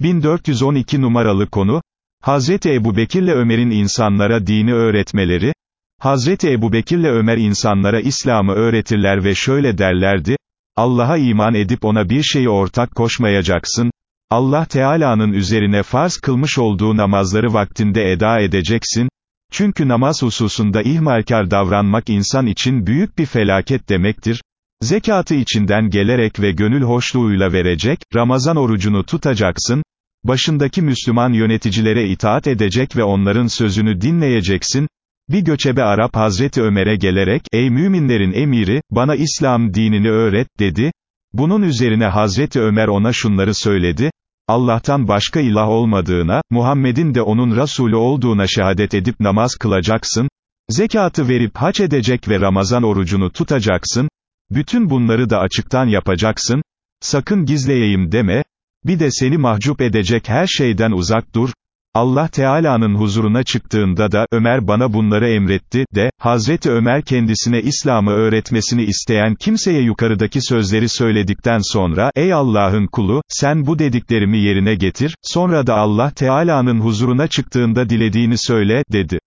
1412 numaralı konu, Hazreti Ebu Bekir'le Ömer'in insanlara dini öğretmeleri, Hazreti Ebu Bekir'le Ömer insanlara İslam'ı öğretirler ve şöyle derlerdi, Allah'a iman edip ona bir şeyi ortak koşmayacaksın, Allah Teala'nın üzerine farz kılmış olduğu namazları vaktinde eda edeceksin, çünkü namaz hususunda ihmalkar davranmak insan için büyük bir felaket demektir, zekatı içinden gelerek ve gönül hoşluğuyla verecek, Ramazan orucunu tutacaksın, başındaki Müslüman yöneticilere itaat edecek ve onların sözünü dinleyeceksin, bir göçebe Arap Hazreti Ömer'e gelerek, ey müminlerin emiri, bana İslam dinini öğret, dedi. Bunun üzerine Hazreti Ömer ona şunları söyledi, Allah'tan başka ilah olmadığına, Muhammed'in de onun Resulü olduğuna şehadet edip namaz kılacaksın, zekatı verip haç edecek ve Ramazan orucunu tutacaksın, bütün bunları da açıktan yapacaksın, sakın gizleyeyim deme, bir de seni mahcup edecek her şeyden uzak dur, Allah Teala'nın huzuruna çıktığında da, Ömer bana bunları emretti, de, Hazreti Ömer kendisine İslam'ı öğretmesini isteyen kimseye yukarıdaki sözleri söyledikten sonra, ey Allah'ın kulu, sen bu dediklerimi yerine getir, sonra da Allah Teala'nın huzuruna çıktığında dilediğini söyle, dedi.